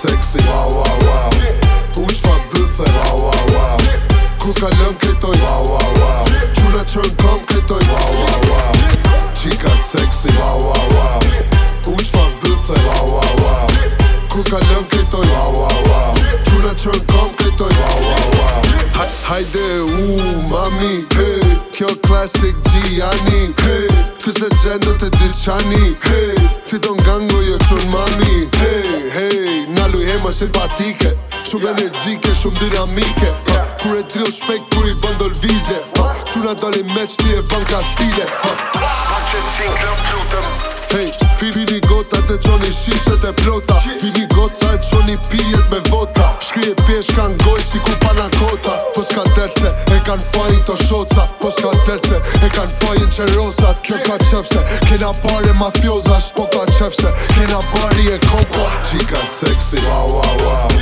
sexy Wow, wow, wow U i shfa bëthe Wow, wow, wow Kur ka lëm këtoj Wow, wow, wow Quna që kom këtoj Wow, wow, wow Qika sexy Wow, wow, wow U i shfa bëthe Wow, wow, wow Kur ka lëm këtoj Wow, wow, wow Quna që në kom këtoj Wow, wow, wow Hajde, uu, mami Hey, kjo classic Gianni Hey, të të gjendo të dyqani Hey, ty do nga ngojo qërë mami Më simpatike Shumë yeah. energjike, shumë dinamike Kur e drill shpek, kur i bën vize Quna dal i meç, ti e bën ka stile Ma ha, si ha, ha, ha, ha, ha, ha, qoni shishet e plota Vini goca e qoni pijet me vota Shkrije pjesht kan goj si ku panakota Po s'ka terce e kan fajin të shoca Po s'ka terce e kan fajin që rosat Kjo ka qefse, kena pare mafiozash Po ka qefse, kena pari e kopa Qika seksi, wow, wow, wow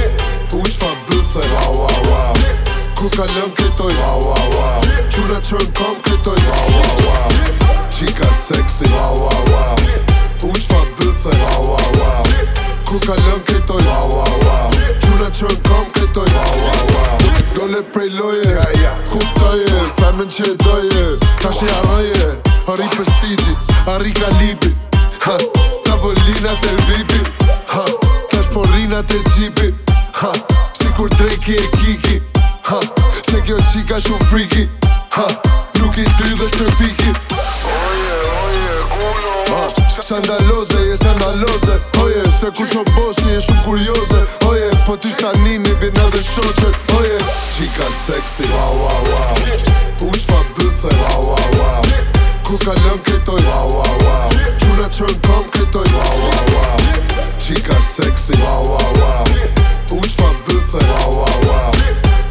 U i shfa bëthe, wow, wow, wow Kur ka lëm kritoj, wow, wow, wow Quna që në kom kritoj, wow, wow, wow Kalon lëm kretoj Wow, wow, wow Quna që e kom kretoj Wow, wow, wow Dole prej loje Kutoje Femën që e doje Ka shi aroje Hori prestigi stiti Hori Ha Ta volina të vipi Ha Ka shporina të gjipi Ha Si kur drejki e kiki Ha Se kjo qika shumë friki Ha Nuk i dy dhe qërpiki Oje, oje, oje Sandaloze skandaloze Oje, se ku shumë një e shumë kurioze Oje, po ty sa nini bina dhe shoqet Oje, qika seksi Wow, wow, wow U që fa bëthe Wow, wow, wow Ku kalon këtoj Wow, wow, wow Quna qërën Wow, wow, wow Wow, wow, wow që fa bëthe Wow, wow, wow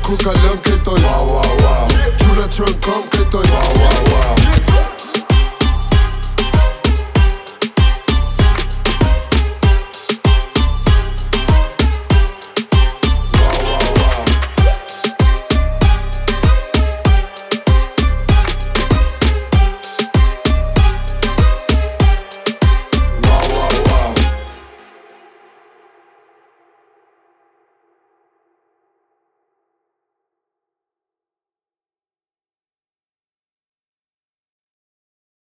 Wow, wow, wow kom këtoj Wow, wow, wow